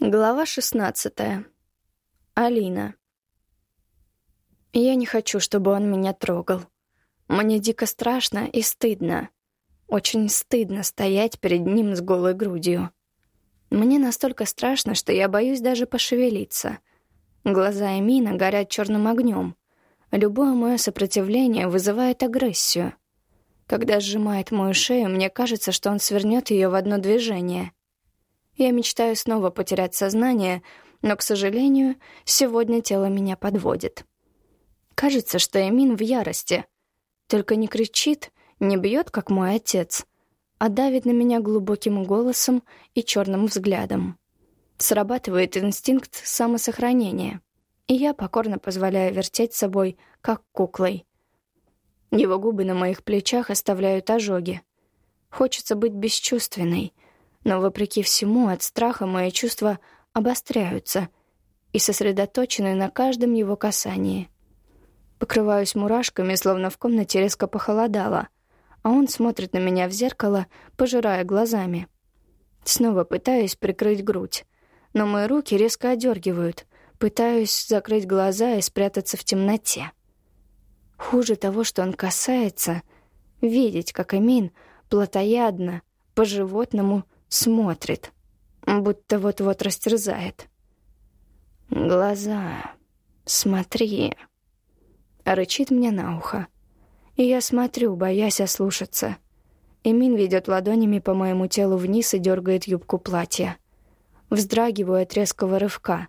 Глава шестнадцатая. Алина. Я не хочу, чтобы он меня трогал. Мне дико страшно и стыдно. Очень стыдно стоять перед ним с голой грудью. Мне настолько страшно, что я боюсь даже пошевелиться. Глаза Эмина горят черным огнем. Любое мое сопротивление вызывает агрессию. Когда сжимает мою шею, мне кажется, что он свернет ее в одно движение — я мечтаю снова потерять сознание, но, к сожалению, сегодня тело меня подводит. Кажется, что Эмин в ярости. Только не кричит, не бьет, как мой отец, а давит на меня глубоким голосом и черным взглядом. Срабатывает инстинкт самосохранения, и я покорно позволяю вертеть собой, как куклой. Его губы на моих плечах оставляют ожоги. Хочется быть бесчувственной, но, вопреки всему, от страха мои чувства обостряются и сосредоточены на каждом его касании. Покрываюсь мурашками, словно в комнате резко похолодало, а он смотрит на меня в зеркало, пожирая глазами. Снова пытаюсь прикрыть грудь, но мои руки резко одергивают, пытаюсь закрыть глаза и спрятаться в темноте. Хуже того, что он касается, видеть, как Эмин плотоядно, по-животному Смотрит, будто вот-вот растерзает. «Глаза, смотри», — рычит мне на ухо. И я смотрю, боясь ослушаться. Эмин ведет ладонями по моему телу вниз и дергает юбку платья. Вздрагиваю от резкого рывка.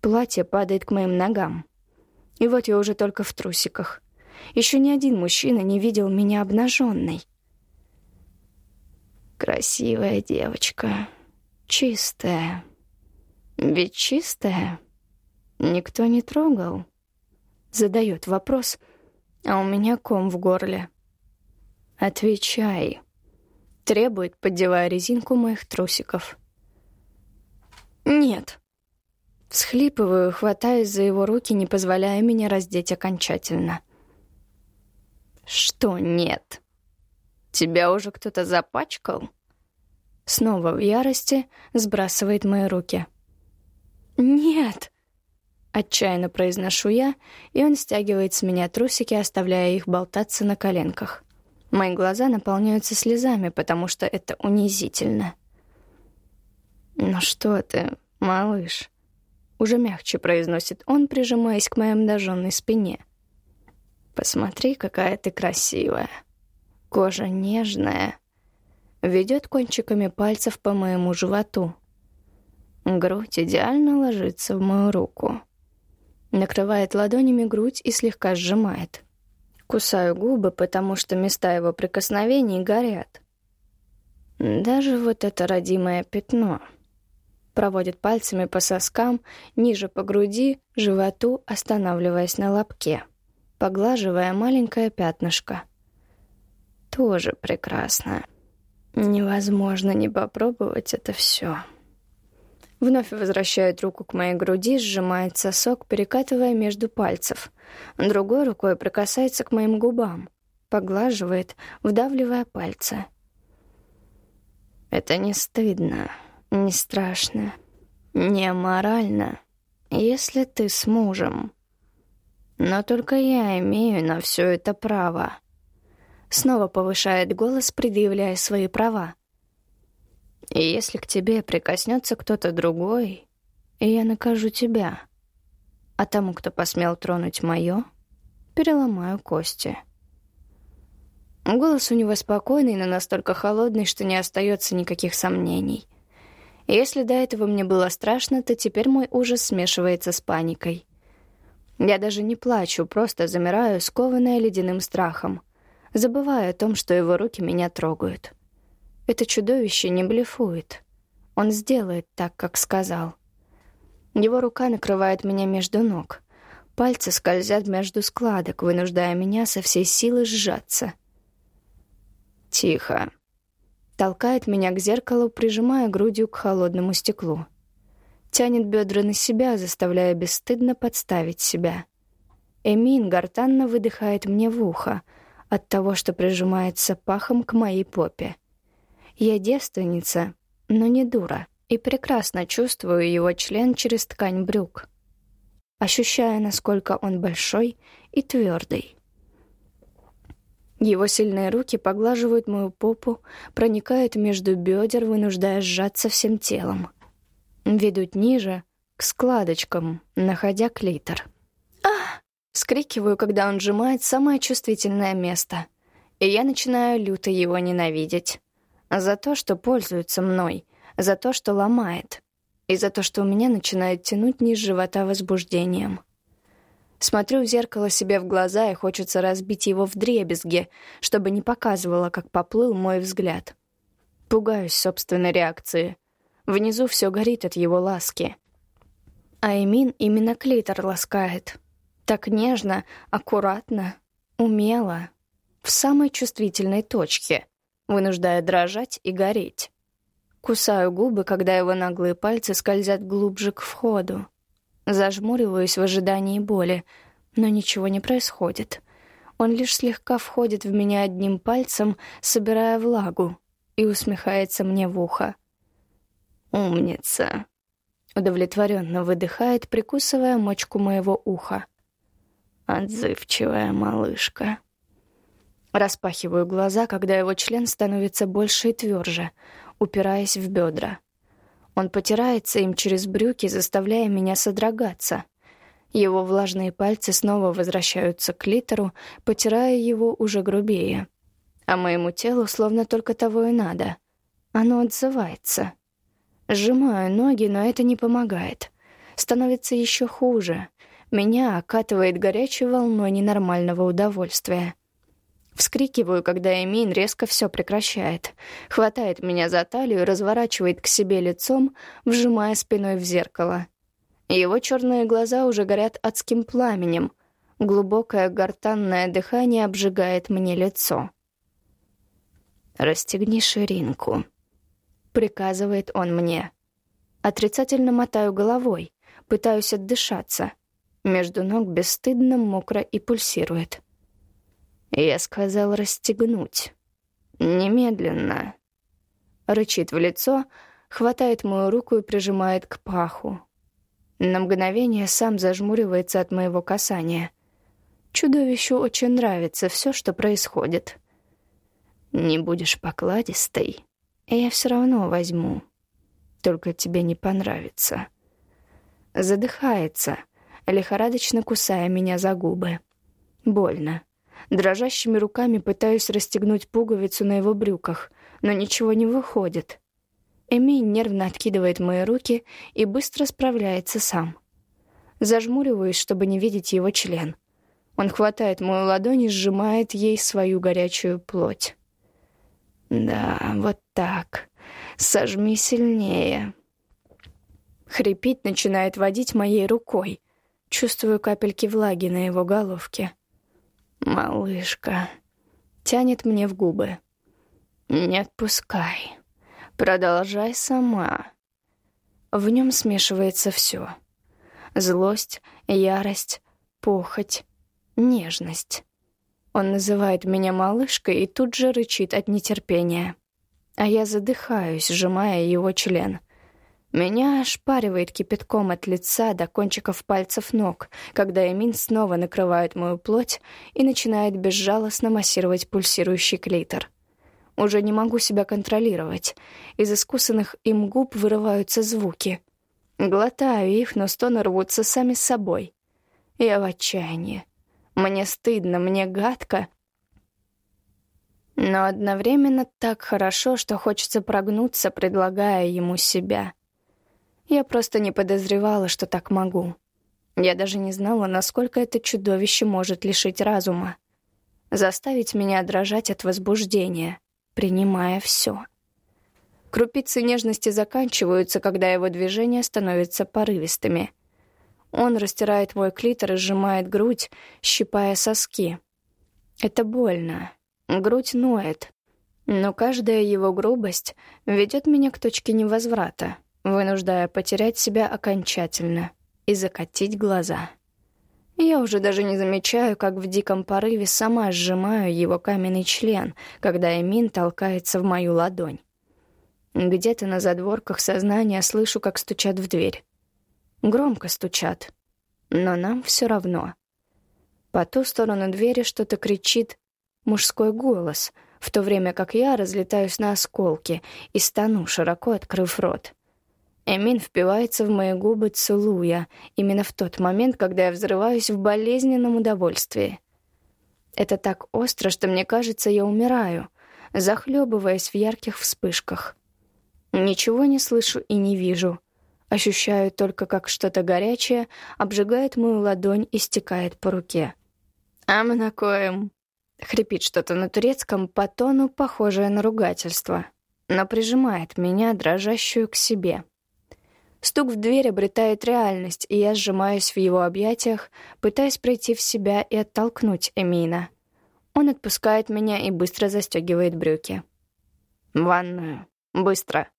Платье падает к моим ногам. И вот я уже только в трусиках. Еще ни один мужчина не видел меня обнаженной. Красивая девочка. Чистая. Ведь чистая. Никто не трогал. Задает вопрос, а у меня ком в горле. Отвечай. Требует, поддевая резинку моих трусиков. Нет. Всхлипываю, хватаясь за его руки, не позволяя меня раздеть окончательно. Что нет? Тебя уже кто-то запачкал? Снова в ярости сбрасывает мои руки. «Нет!» Отчаянно произношу я, и он стягивает с меня трусики, оставляя их болтаться на коленках. Мои глаза наполняются слезами, потому что это унизительно. «Ну что ты, малыш?» Уже мягче произносит он, прижимаясь к моей обнаженной спине. «Посмотри, какая ты красивая!» Кожа нежная. Ведет кончиками пальцев по моему животу. Грудь идеально ложится в мою руку. Накрывает ладонями грудь и слегка сжимает. Кусаю губы, потому что места его прикосновений горят. Даже вот это родимое пятно. Проводит пальцами по соскам, ниже по груди, животу, останавливаясь на лобке, поглаживая маленькое пятнышко — тоже прекрасно. Невозможно не попробовать это все. Вновь возвращает руку к моей груди, сжимает сосок, перекатывая между пальцев. Другой рукой прикасается к моим губам, поглаживает, вдавливая пальцы. Это не стыдно, не страшно, не морально, если ты с мужем. Но только я имею на все это право. Снова повышает голос, предъявляя свои права. И если к тебе прикоснется кто-то другой, я накажу тебя. А тому, кто посмел тронуть мое, переломаю кости. Голос у него спокойный, но настолько холодный, что не остается никаких сомнений. Если до этого мне было страшно, то теперь мой ужас смешивается с паникой. Я даже не плачу, просто замираю, скованная ледяным страхом — забывая о том, что его руки меня трогают. Это чудовище не блефует. Он сделает так, как сказал. Его рука накрывает меня между ног. Пальцы скользят между складок, вынуждая меня со всей силы сжаться. «Тихо», толкает меня к зеркалу, прижимая грудью к холодному стеклу. Тянет бедра на себя, заставляя бесстыдно подставить себя. Эмин гортанно выдыхает мне в ухо, от того, что прижимается пахом к моей попе. Я девственница, но не дура. и прекрасно чувствую его член через ткань брюк, ощущая, насколько он большой и твердый. Его сильные руки поглаживают мою попу, проникают между бедер, вынуждая сжаться всем телом. Ведут ниже, к складочкам, находя клитор. Вскрикиваю, когда он сжимает самое чувствительное место. И я начинаю люто его ненавидеть. За то, что пользуется мной, за то, что ломает, и за то, что у меня начинает тянуть низ живота возбуждением. Смотрю в зеркало себе в глаза и хочется разбить его в дребезге, чтобы не показывало, как поплыл мой взгляд. Пугаюсь собственной реакции. Внизу все горит от его ласки. А Эмин именно клитор ласкает. Так нежно, аккуратно, умело, в самой чувствительной точке, вынуждая дрожать и гореть. Кусаю губы, когда его наглые пальцы скользят глубже к входу. Зажмуриваюсь в ожидании боли, но ничего не происходит. Он лишь слегка входит в меня одним пальцем, собирая влагу, и усмехается мне в ухо. «Умница!» Удовлетворенно выдыхает, прикусывая мочку моего уха. «Отзывчивая малышка». Распахиваю глаза, когда его член становится больше и тверже, упираясь в бедра. Он потирается им через брюки, заставляя меня содрогаться. Его влажные пальцы снова возвращаются к литеру, потирая его уже грубее. А моему телу словно только того и надо. Оно отзывается. Сжимаю ноги, но это не помогает. Становится еще хуже. Меня окатывает горячей волной ненормального удовольствия. Вскрикиваю, когда Эмин резко все прекращает. Хватает меня за талию разворачивает к себе лицом, вжимая спиной в зеркало. Его черные глаза уже горят адским пламенем. Глубокое гортанное дыхание обжигает мне лицо. «Расстегни ширинку», — приказывает он мне. Отрицательно мотаю головой, пытаюсь отдышаться. Между ног бесстыдно, мокро и пульсирует. Я сказал расстегнуть. Немедленно. Рычит в лицо, хватает мою руку и прижимает к паху. На мгновение сам зажмуривается от моего касания. Чудовищу очень нравится все, что происходит. Не будешь покладистой, я все равно возьму. Только тебе не понравится. Задыхается, лихорадочно кусая меня за губы. Больно. Дрожащими руками пытаюсь расстегнуть пуговицу на его брюках, но ничего не выходит. Эми нервно откидывает мои руки и быстро справляется сам. Зажмуриваюсь, чтобы не видеть его член. Он хватает мою ладонь и сжимает ей свою горячую плоть. «Да, вот так. Сожми сильнее». Хрипит начинает водить моей рукой. Чувствую капельки влаги на его головке. «Малышка», тянет мне в губы. «Не отпускай. Продолжай сама». В нем смешивается все: Злость, ярость, похоть, нежность. Он называет меня малышкой и тут же рычит от нетерпения. А я задыхаюсь, сжимая его член. Меня ошпаривает кипятком от лица до кончиков пальцев ног, когда Эмин снова накрывает мою плоть и начинает безжалостно массировать пульсирующий клитор. Уже не могу себя контролировать. Из искусанных им губ вырываются звуки. Глотаю их, но стоны рвутся сами с собой. Я в отчаянии. Мне стыдно, мне гадко. Но одновременно так хорошо, что хочется прогнуться, предлагая ему себя — я просто не подозревала, что так могу. Я даже не знала, насколько это чудовище может лишить разума. Заставить меня дрожать от возбуждения, принимая все. Крупицы нежности заканчиваются, когда его движения становятся порывистыми. Он растирает мой клитор и сжимает грудь, щипая соски. Это больно. Грудь ноет. Но каждая его грубость ведет меня к точке невозврата вынуждая потерять себя окончательно и закатить глаза. Я уже даже не замечаю, как в диком порыве сама сжимаю его каменный член, когда Эмин толкается в мою ладонь. Где-то на задворках сознания слышу, как стучат в дверь. Громко стучат. Но нам все равно. По ту сторону двери что-то кричит мужской голос, в то время как я разлетаюсь на осколки и стану, широко открыв рот. Эмин впивается в мои губы, целуя, именно в тот момент, когда я взрываюсь в болезненном удовольствии. Это так остро, что мне кажется, я умираю, захлебываясь в ярких вспышках. Ничего не слышу и не вижу. Ощущаю только, как что-то горячее обжигает мою ладонь и стекает по руке. «Амнакоем!» — хрипит что-то на турецком по тону, похожее на ругательство, но прижимает меня, дрожащую, к себе. Стук в дверь обретает реальность, и я сжимаюсь в его объятиях, пытаясь пройти в себя и оттолкнуть Эмина. Он отпускает меня и быстро застегивает брюки. «В ванную. Быстро!»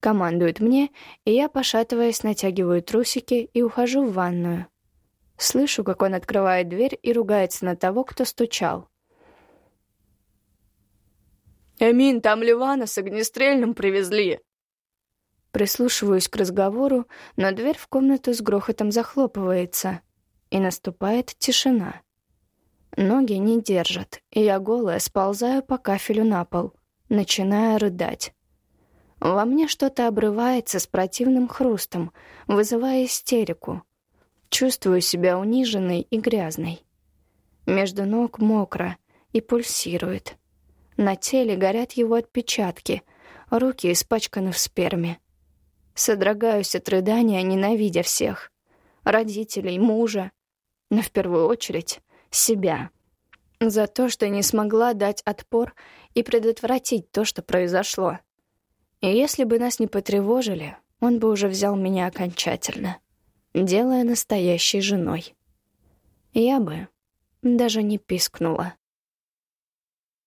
Командует мне, и я, пошатываясь, натягиваю трусики и ухожу в ванную. Слышу, как он открывает дверь и ругается на того, кто стучал. «Эмин, там Ливана с огнестрельным привезли!» Прислушиваюсь к разговору, но дверь в комнату с грохотом захлопывается, и наступает тишина. Ноги не держат, и я голая сползаю по кафелю на пол, начиная рыдать. Во мне что-то обрывается с противным хрустом, вызывая истерику. Чувствую себя униженной и грязной. Между ног мокро и пульсирует. На теле горят его отпечатки, руки испачканы в сперме. Содрогаюсь от рыдания, ненавидя всех. Родителей, мужа, но в первую очередь себя. За то, что не смогла дать отпор и предотвратить то, что произошло. И если бы нас не потревожили, он бы уже взял меня окончательно, делая настоящей женой. Я бы даже не пискнула.